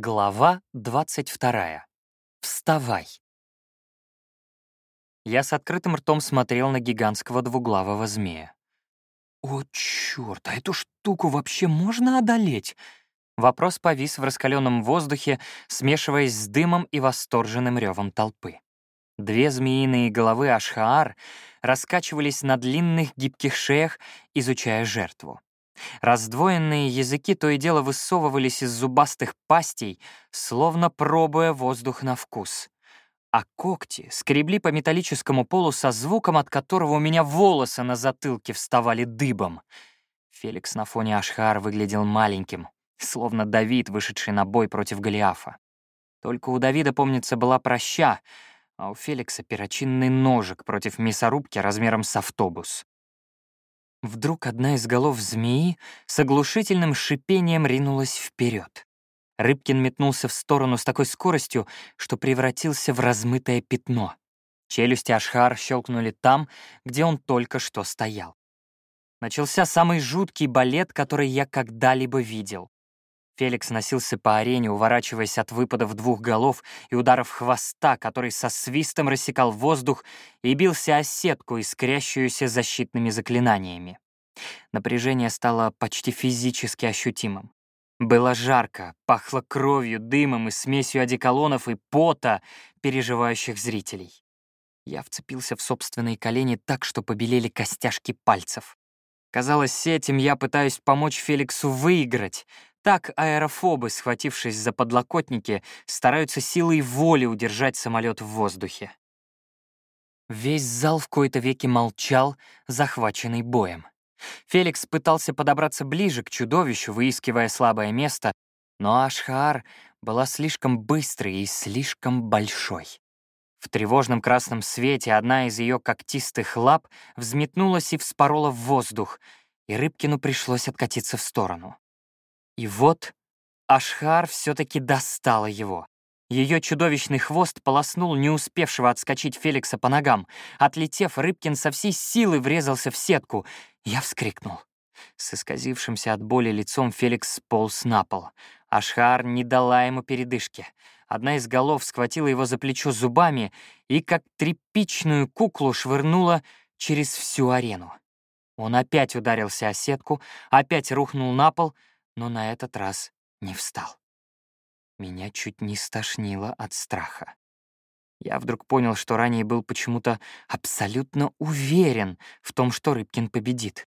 Глава 22. Вставай. Я с открытым ртом смотрел на гигантского двуглавого змея. «О, чёрт, а эту штуку вообще можно одолеть?» Вопрос повис в раскаленном воздухе, смешиваясь с дымом и восторженным ревом толпы. Две змеиные головы Ашхаар раскачивались на длинных гибких шеях, изучая жертву. Раздвоенные языки то и дело высовывались из зубастых пастей, словно пробуя воздух на вкус. А когти скребли по металлическому полу со звуком, от которого у меня волосы на затылке вставали дыбом. Феликс на фоне Ашхар выглядел маленьким, словно Давид, вышедший на бой против Голиафа. Только у Давида, помнится, была проща, а у Феликса перочинный ножик против мясорубки размером с автобус. Вдруг одна из голов змеи с оглушительным шипением ринулась вперед. Рыбкин метнулся в сторону с такой скоростью, что превратился в размытое пятно. Челюсти Ашхар щелкнули там, где он только что стоял. Начался самый жуткий балет, который я когда-либо видел. Феликс носился по арене, уворачиваясь от выпадов двух голов и ударов хвоста, который со свистом рассекал воздух и бился о сетку, искрящуюся защитными заклинаниями. Напряжение стало почти физически ощутимым. Было жарко, пахло кровью, дымом и смесью одеколонов и пота переживающих зрителей. Я вцепился в собственные колени так, что побелели костяшки пальцев. Казалось, этим я пытаюсь помочь Феликсу выиграть, так аэрофобы, схватившись за подлокотники, стараются силой воли удержать самолет в воздухе. Весь зал в кои-то веки молчал, захваченный боем. Феликс пытался подобраться ближе к чудовищу, выискивая слабое место, но Ашхаар была слишком быстрой и слишком большой. В тревожном красном свете одна из ее когтистых лап взметнулась и вспорола в воздух, и Рыбкину пришлось откатиться в сторону. И вот Ашхар все-таки достала его. Ее чудовищный хвост полоснул не успевшего отскочить Феликса по ногам. Отлетев, Рыбкин со всей силы врезался в сетку. Я вскрикнул. С исказившимся от боли лицом Феликс сполз на пол. Ашхар не дала ему передышки. Одна из голов схватила его за плечо зубами и, как тряпичную куклу, швырнула через всю арену. Он опять ударился о сетку, опять рухнул на пол — но на этот раз не встал. Меня чуть не стошнило от страха. Я вдруг понял, что ранее был почему-то абсолютно уверен в том, что Рыбкин победит.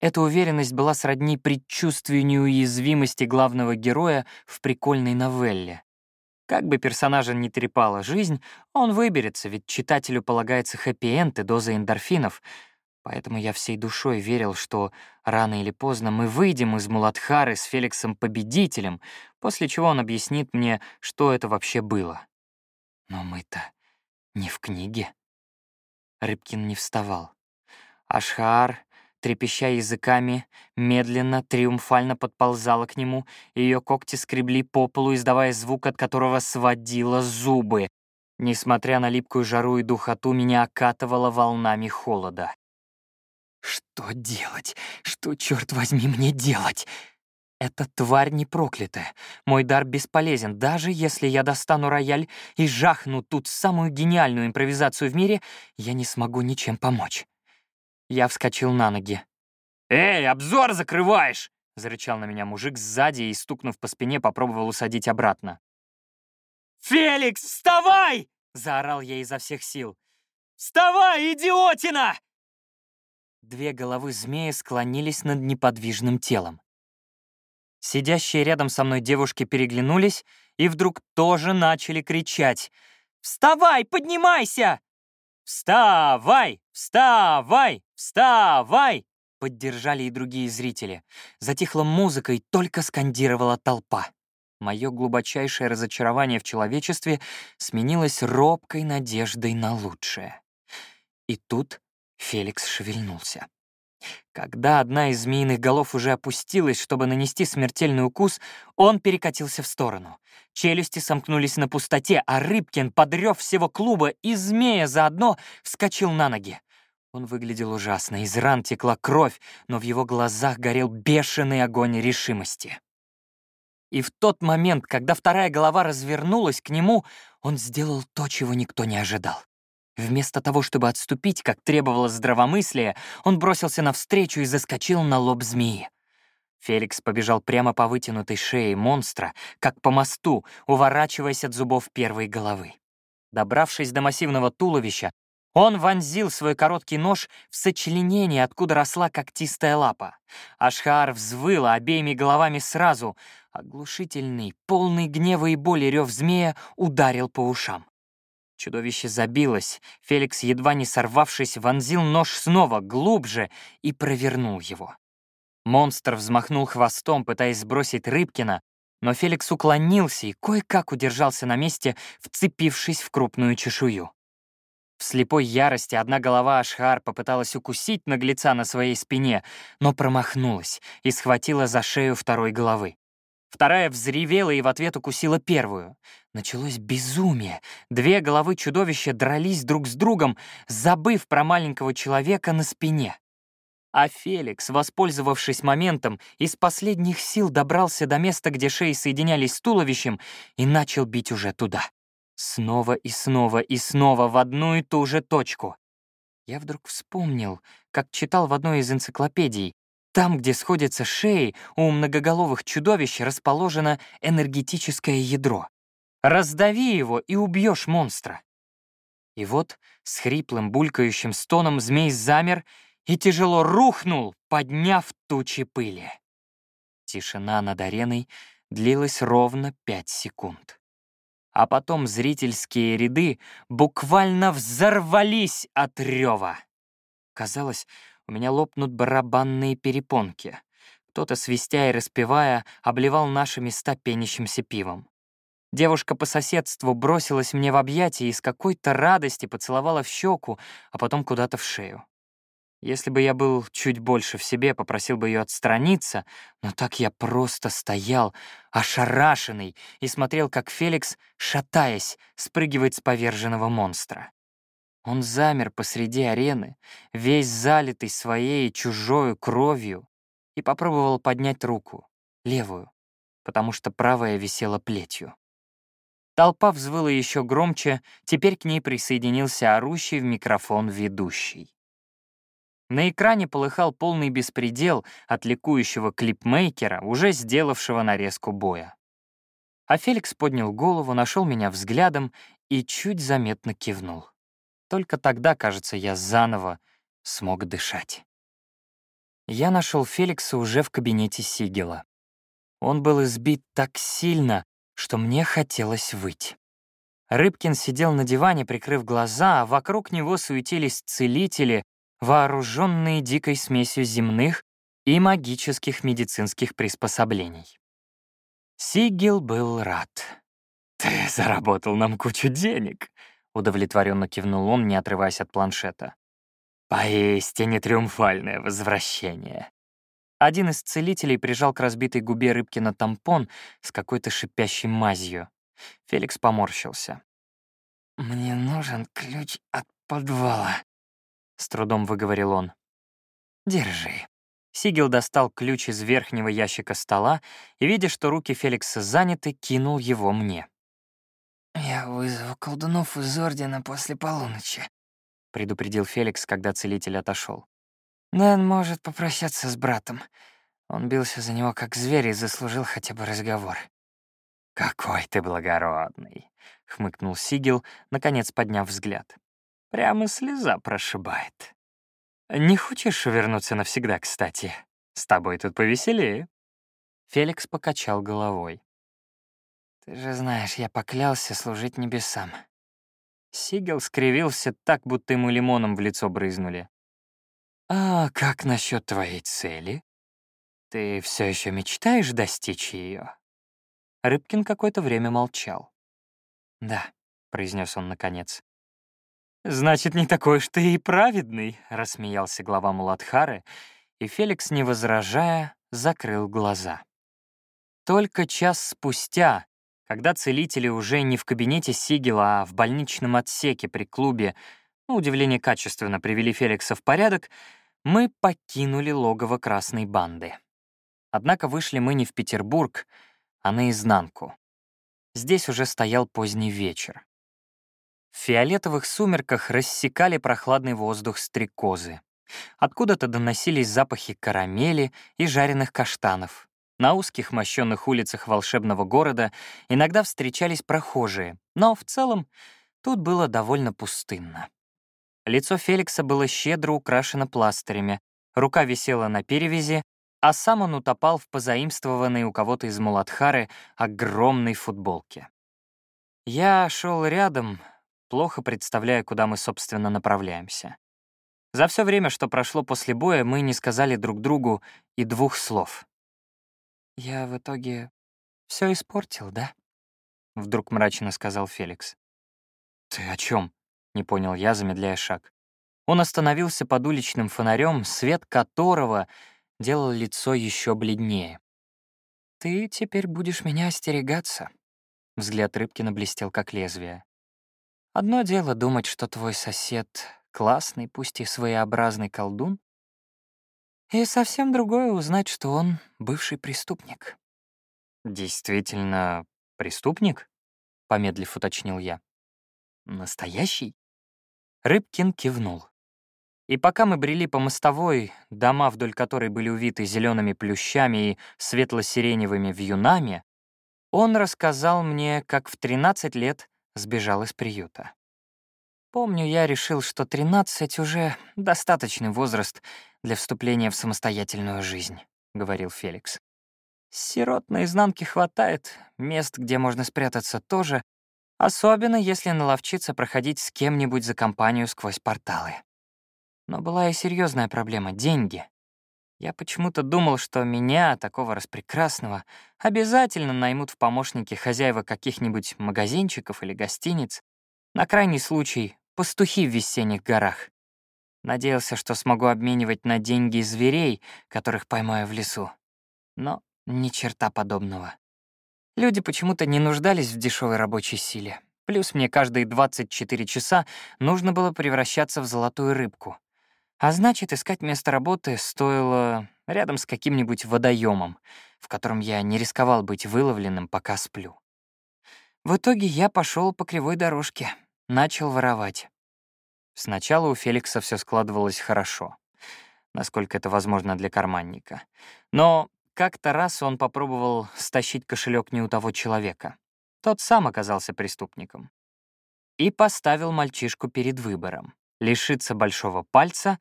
Эта уверенность была сродни предчувствию неуязвимости главного героя в прикольной новелле. Как бы персонажа не трепала жизнь, он выберется, ведь читателю полагается хэппи-энд и доза эндорфинов — Поэтому я всей душой верил, что рано или поздно мы выйдем из Муладхары с Феликсом победителем, после чего он объяснит мне, что это вообще было. Но мы-то не в книге. Рыбкин не вставал. Ашхаар, трепеща языками, медленно, триумфально подползала к нему, ее когти скребли по полу, издавая звук, от которого сводило зубы. Несмотря на липкую жару и духоту, меня окатывало волнами холода. Что делать? Что, черт возьми, мне делать? Эта тварь не проклятая. Мой дар бесполезен. Даже если я достану рояль и жахну тут самую гениальную импровизацию в мире, я не смогу ничем помочь. Я вскочил на ноги. «Эй, обзор закрываешь!» — зарычал на меня мужик сзади и, стукнув по спине, попробовал усадить обратно. «Феликс, вставай!» — заорал я изо всех сил. «Вставай, идиотина!» Две головы змея склонились над неподвижным телом. Сидящие рядом со мной девушки переглянулись и вдруг тоже начали кричать. «Вставай, поднимайся!» «Вставай! Вставай! Вставай!» Поддержали и другие зрители. Затихла музыка и только скандировала толпа. Мое глубочайшее разочарование в человечестве сменилось робкой надеждой на лучшее. И тут Феликс шевельнулся. Когда одна из змеиных голов уже опустилась, чтобы нанести смертельный укус, он перекатился в сторону. Челюсти сомкнулись на пустоте, а Рыбкин, подрёв всего клуба и змея заодно, вскочил на ноги. Он выглядел ужасно, из ран текла кровь, но в его глазах горел бешеный огонь решимости. И в тот момент, когда вторая голова развернулась к нему, он сделал то, чего никто не ожидал. Вместо того, чтобы отступить, как требовало здравомыслие, он бросился навстречу и заскочил на лоб змеи. Феликс побежал прямо по вытянутой шее монстра, как по мосту, уворачиваясь от зубов первой головы. Добравшись до массивного туловища, он вонзил свой короткий нож в сочленение, откуда росла когтистая лапа. Ашхар взвыла обеими головами сразу. Оглушительный, полный гнева и боли рев змея ударил по ушам. Чудовище забилось. Феликс, едва не сорвавшись, вонзил нож снова, глубже, и провернул его. Монстр взмахнул хвостом, пытаясь сбросить Рыбкина, но Феликс уклонился и кое-как удержался на месте, вцепившись в крупную чешую. В слепой ярости одна голова Ашхар попыталась укусить наглеца на своей спине, но промахнулась и схватила за шею второй головы. Вторая взревела и в ответ укусила первую. Началось безумие. Две головы чудовища дрались друг с другом, забыв про маленького человека на спине. А Феликс, воспользовавшись моментом, из последних сил добрался до места, где шеи соединялись с туловищем, и начал бить уже туда. Снова и снова и снова в одну и ту же точку. Я вдруг вспомнил, как читал в одной из энциклопедий, там, где сходятся шеи, у многоголовых чудовищ расположено энергетическое ядро. Раздави его и убьешь монстра. И вот с хриплым булькающим стоном змей замер и тяжело рухнул, подняв тучи пыли. Тишина над ареной длилась ровно пять секунд. А потом зрительские ряды буквально взорвались от рева. Казалось, у меня лопнут барабанные перепонки. Кто-то, свистя и распевая, обливал наши места пенящимся пивом. Девушка по соседству бросилась мне в объятия и с какой-то радости поцеловала в щеку, а потом куда-то в шею. Если бы я был чуть больше в себе, попросил бы ее отстраниться, но так я просто стоял, ошарашенный, и смотрел, как Феликс, шатаясь, спрыгивает с поверженного монстра. Он замер посреди арены, весь залитый своей чужой кровью, и попробовал поднять руку, левую, потому что правая висела плетью. Толпа взвыла еще громче, теперь к ней присоединился орущий в микрофон ведущий. На экране полыхал полный беспредел от ликующего клипмейкера, уже сделавшего нарезку боя. А Феликс поднял голову, нашел меня взглядом и чуть заметно кивнул. Только тогда, кажется, я заново смог дышать. Я нашел Феликса уже в кабинете Сигела. Он был избит так сильно, что мне хотелось выть. Рыбкин сидел на диване, прикрыв глаза, а вокруг него суетились целители, вооруженные дикой смесью земных и магических медицинских приспособлений. Сигел был рад. «Ты заработал нам кучу денег», Удовлетворенно кивнул он, не отрываясь от планшета. «Поистине триумфальное возвращение». Один из целителей прижал к разбитой губе Рыбкина тампон с какой-то шипящей мазью. Феликс поморщился. «Мне нужен ключ от подвала», — с трудом выговорил он. «Держи». Сигел достал ключ из верхнего ящика стола и, видя, что руки Феликса заняты, кинул его мне. «Я вызову колдунов из Ордена после полуночи», — предупредил Феликс, когда целитель отошел. «Дэн может попрощаться с братом. Он бился за него как зверь и заслужил хотя бы разговор». «Какой ты благородный!» — хмыкнул Сигел, наконец подняв взгляд. «Прямо слеза прошибает. Не хочешь вернуться навсегда, кстати? С тобой тут повеселее». Феликс покачал головой. Ты же знаешь, я поклялся служить небесам. Сигел скривился так, будто ему лимоном в лицо брызнули. «А как насчет твоей цели? Ты все еще мечтаешь достичь ее? Рыбкин какое-то время молчал. «Да», — произнес он наконец. «Значит, не такой уж ты и праведный», — рассмеялся глава Муладхары, и Феликс, не возражая, закрыл глаза. Только час спустя когда целители уже не в кабинете Сигела, а в больничном отсеке при клубе, на удивление качественно привели Феликса в порядок, мы покинули логово красной банды. Однако вышли мы не в Петербург, а наизнанку. Здесь уже стоял поздний вечер. В фиолетовых сумерках рассекали прохладный воздух стрекозы. Откуда-то доносились запахи карамели и жареных каштанов. На узких мощенных улицах волшебного города иногда встречались прохожие, но в целом тут было довольно пустынно. Лицо Феликса было щедро украшено пластырями, рука висела на перевязи, а сам он утопал в позаимствованной у кого-то из Муладхары огромной футболке. Я шел рядом, плохо представляя, куда мы, собственно, направляемся. За все время, что прошло после боя, мы не сказали друг другу и двух слов. «Я в итоге все испортил, да?» — вдруг мрачно сказал Феликс. «Ты о чем? Не понял я, замедляя шаг. Он остановился под уличным фонарем, свет которого делал лицо еще бледнее. «Ты теперь будешь меня остерегаться», — взгляд Рыбкина блестел как лезвие. «Одно дело думать, что твой сосед классный, пусть и своеобразный колдун, и совсем другое узнать, что он бывший преступник. «Действительно преступник?» — помедлив уточнил я. «Настоящий?» Рыбкин кивнул. И пока мы брели по мостовой, дома, вдоль которой были увиты зелеными плющами и светло-сиреневыми вьюнами, он рассказал мне, как в 13 лет сбежал из приюта. Помню, я решил, что 13 уже достаточный возраст для вступления в самостоятельную жизнь, — говорил Феликс. Сирот наизнанке хватает, мест, где можно спрятаться, тоже, особенно если наловчиться проходить с кем-нибудь за компанию сквозь порталы. Но была и серьезная проблема — деньги. Я почему-то думал, что меня, такого распрекрасного, обязательно наймут в помощники хозяева каких-нибудь магазинчиков или гостиниц, на крайний случай пастухи в весенних горах. Надеялся, что смогу обменивать на деньги зверей, которых поймаю в лесу. Но ни черта подобного. Люди почему-то не нуждались в дешевой рабочей силе. Плюс мне каждые 24 часа нужно было превращаться в золотую рыбку. А значит, искать место работы стоило рядом с каким-нибудь водоемом, в котором я не рисковал быть выловленным, пока сплю. В итоге я пошел по кривой дорожке, начал воровать. Сначала у Феликса все складывалось хорошо, насколько это возможно для карманника. Но как-то раз он попробовал стащить кошелек не у того человека. Тот сам оказался преступником. И поставил мальчишку перед выбором — лишиться большого пальца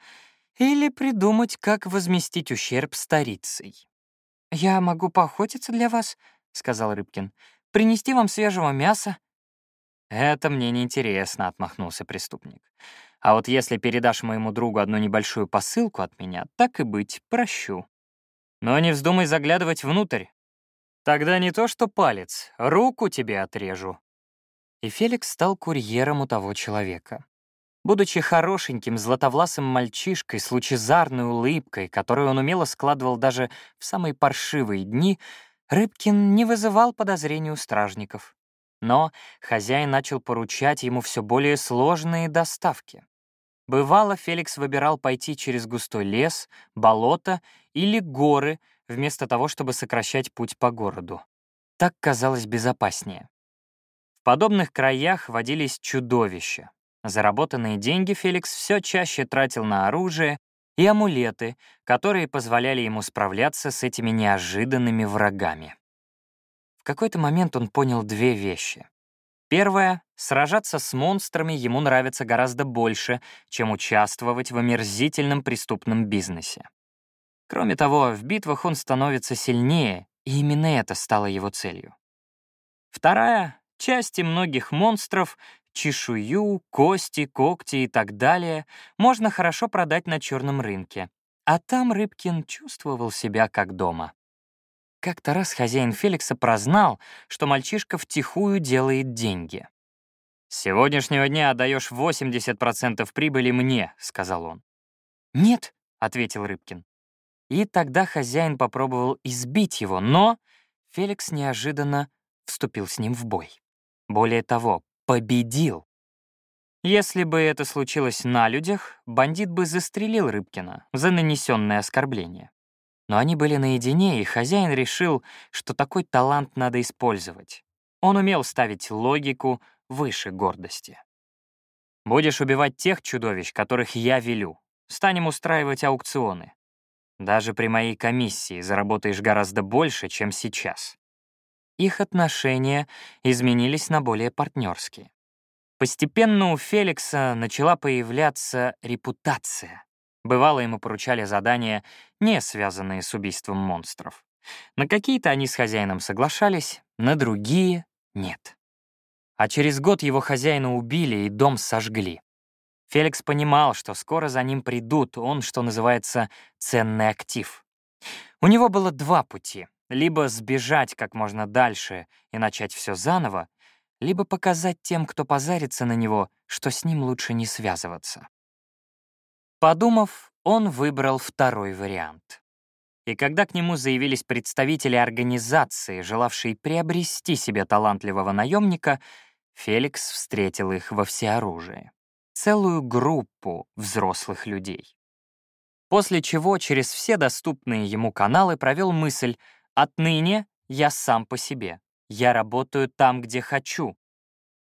или придумать, как возместить ущерб старицей. «Я могу поохотиться для вас», — сказал Рыбкин. «Принести вам свежего мяса, «Это мне неинтересно», — отмахнулся преступник. «А вот если передашь моему другу одну небольшую посылку от меня, так и быть, прощу. Но не вздумай заглядывать внутрь. Тогда не то что палец, руку тебе отрежу». И Феликс стал курьером у того человека. Будучи хорошеньким, златовласым мальчишкой с лучезарной улыбкой, которую он умело складывал даже в самые паршивые дни, Рыбкин не вызывал подозрений у стражников. Но хозяин начал поручать ему все более сложные доставки. Бывало, Феликс выбирал пойти через густой лес, болото или горы, вместо того, чтобы сокращать путь по городу. Так казалось безопаснее. В подобных краях водились чудовища. Заработанные деньги Феликс все чаще тратил на оружие и амулеты, которые позволяли ему справляться с этими неожиданными врагами. В какой-то момент он понял две вещи. Первое — сражаться с монстрами ему нравится гораздо больше, чем участвовать в омерзительном преступном бизнесе. Кроме того, в битвах он становится сильнее, и именно это стало его целью. Вторая — части многих монстров, чешую, кости, когти и так далее можно хорошо продать на черном рынке, а там Рыбкин чувствовал себя как дома. Как-то раз хозяин Феликса прознал, что мальчишка втихую делает деньги. «С сегодняшнего дня отдаешь 80% прибыли мне», — сказал он. «Нет», — ответил Рыбкин. И тогда хозяин попробовал избить его, но Феликс неожиданно вступил с ним в бой. Более того, победил. Если бы это случилось на людях, бандит бы застрелил Рыбкина за нанесенное оскорбление. Но они были наедине, и хозяин решил, что такой талант надо использовать. Он умел ставить логику выше гордости. «Будешь убивать тех чудовищ, которых я велю. Станем устраивать аукционы. Даже при моей комиссии заработаешь гораздо больше, чем сейчас». Их отношения изменились на более партнерские. Постепенно у Феликса начала появляться репутация. Бывало, ему поручали задания, не связанные с убийством монстров. На какие-то они с хозяином соглашались, на другие — нет. А через год его хозяина убили и дом сожгли. Феликс понимал, что скоро за ним придут, он, что называется, ценный актив. У него было два пути — либо сбежать как можно дальше и начать все заново, либо показать тем, кто позарится на него, что с ним лучше не связываться. Подумав, он выбрал второй вариант. И когда к нему заявились представители организации, желавшие приобрести себе талантливого наемника, Феликс встретил их во всеоружии. Целую группу взрослых людей. После чего через все доступные ему каналы провел мысль «Отныне я сам по себе. Я работаю там, где хочу.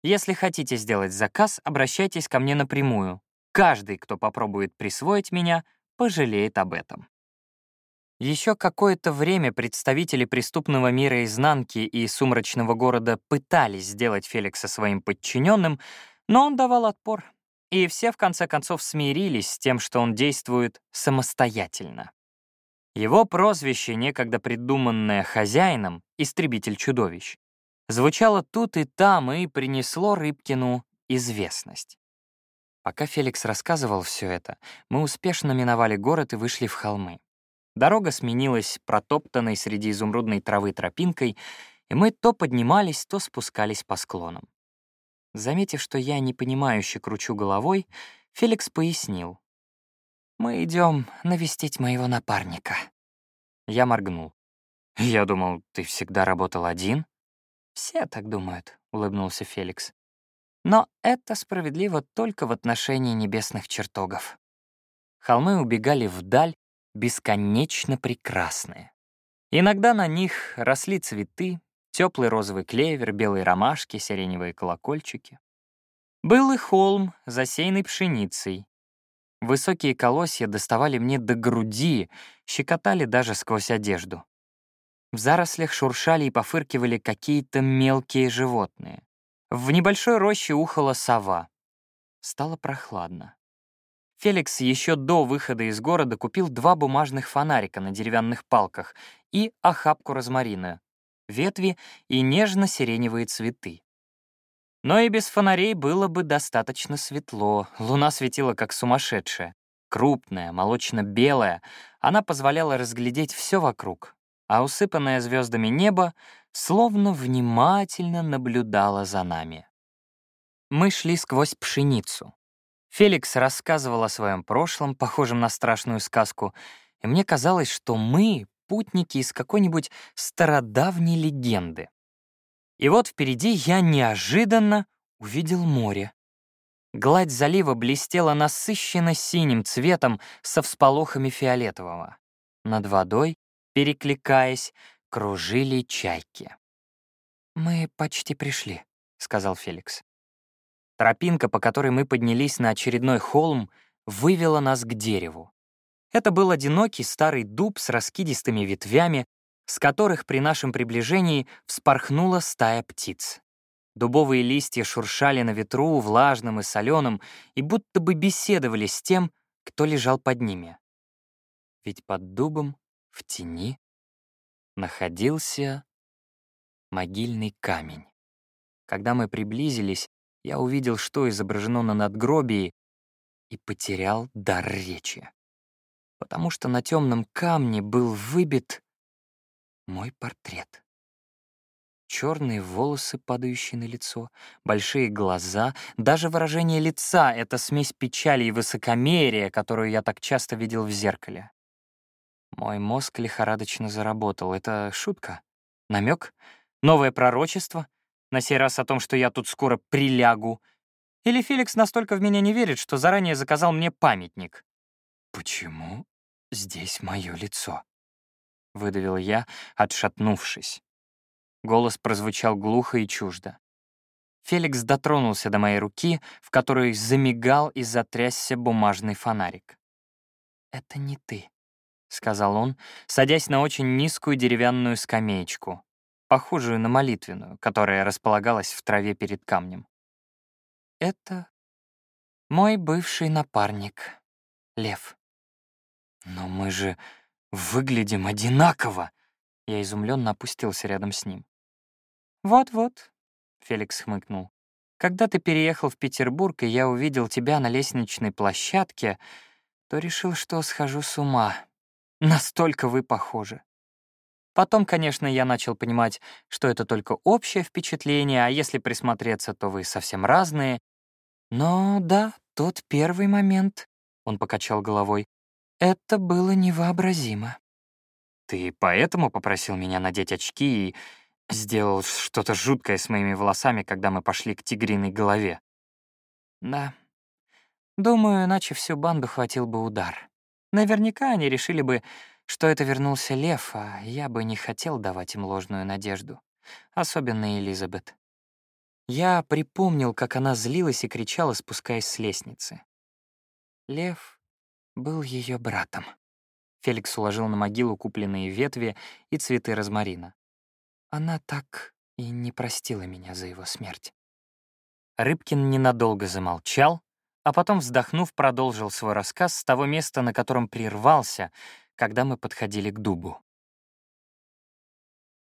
Если хотите сделать заказ, обращайтесь ко мне напрямую. Каждый, кто попробует присвоить меня, пожалеет об этом. Еще какое-то время представители преступного мира изнанки и сумрачного города пытались сделать Феликса своим подчиненным, но он давал отпор, и все в конце концов смирились с тем, что он действует самостоятельно. Его прозвище, некогда придуманное хозяином, «Истребитель чудовищ», звучало тут и там и принесло Рыбкину известность. Пока Феликс рассказывал все это, мы успешно миновали город и вышли в холмы. Дорога сменилась протоптанной среди изумрудной травы тропинкой, и мы то поднимались, то спускались по склонам. Заметив, что я непонимающе кручу головой, Феликс пояснил. «Мы идем навестить моего напарника». Я моргнул. «Я думал, ты всегда работал один?» «Все так думают», — улыбнулся Феликс. Но это справедливо только в отношении небесных чертогов. Холмы убегали вдаль, бесконечно прекрасные. Иногда на них росли цветы, теплый розовый клевер, белые ромашки, сиреневые колокольчики. Был и холм, засеянный пшеницей. Высокие колосья доставали мне до груди, щекотали даже сквозь одежду. В зарослях шуршали и пофыркивали какие-то мелкие животные. В небольшой роще ухала сова. Стало прохладно. Феликс еще до выхода из города купил два бумажных фонарика на деревянных палках и охапку розмарина, ветви и нежно-сиреневые цветы. Но и без фонарей было бы достаточно светло. Луна светила как сумасшедшая. Крупная, молочно-белая, она позволяла разглядеть все вокруг, а усыпанное звездами небо словно внимательно наблюдала за нами. Мы шли сквозь пшеницу. Феликс рассказывал о своем прошлом, похожем на страшную сказку, и мне казалось, что мы — путники из какой-нибудь стародавней легенды. И вот впереди я неожиданно увидел море. Гладь залива блестела насыщенно синим цветом со всполохами фиолетового. Над водой, перекликаясь, кружили чайки. «Мы почти пришли», — сказал Феликс. Тропинка, по которой мы поднялись на очередной холм, вывела нас к дереву. Это был одинокий старый дуб с раскидистыми ветвями, с которых при нашем приближении вспорхнула стая птиц. Дубовые листья шуршали на ветру, влажным и соленым, и будто бы беседовали с тем, кто лежал под ними. Ведь под дубом, в тени, находился могильный камень. Когда мы приблизились, я увидел, что изображено на надгробии, и потерял дар речи. Потому что на темном камне был выбит мой портрет. Черные волосы, падающие на лицо, большие глаза, даже выражение лица — это смесь печали и высокомерия, которую я так часто видел в зеркале. Мой мозг лихорадочно заработал. Это шутка? Намек? Новое пророчество? На сей раз о том, что я тут скоро прилягу? Или Феликс настолько в меня не верит, что заранее заказал мне памятник? Почему здесь мое лицо? выдавил я, отшатнувшись. Голос прозвучал глухо и чуждо. Феликс дотронулся до моей руки, в которой замигал и затрясся бумажный фонарик. «Это не ты», — сказал он, садясь на очень низкую деревянную скамеечку, похожую на молитвенную, которая располагалась в траве перед камнем. «Это мой бывший напарник, Лев». «Но мы же выглядим одинаково!» Я изумленно опустился рядом с ним. «Вот-вот», — Феликс хмыкнул. «Когда ты переехал в Петербург, и я увидел тебя на лестничной площадке, то решил, что схожу с ума. Настолько вы похожи. Потом, конечно, я начал понимать, что это только общее впечатление, а если присмотреться, то вы совсем разные. Но да, тот первый момент, — он покачал головой, — это было невообразимо. Ты поэтому попросил меня надеть очки и сделал что-то жуткое с моими волосами, когда мы пошли к тигриной голове? Да. Думаю, иначе всю банду хватил бы удар. Наверняка они решили бы, что это вернулся Лев, а я бы не хотел давать им ложную надежду. Особенно Элизабет. Я припомнил, как она злилась и кричала, спускаясь с лестницы. Лев был ее братом. Феликс уложил на могилу купленные ветви и цветы розмарина. Она так и не простила меня за его смерть. Рыбкин ненадолго замолчал, а потом, вздохнув, продолжил свой рассказ с того места, на котором прервался, когда мы подходили к дубу.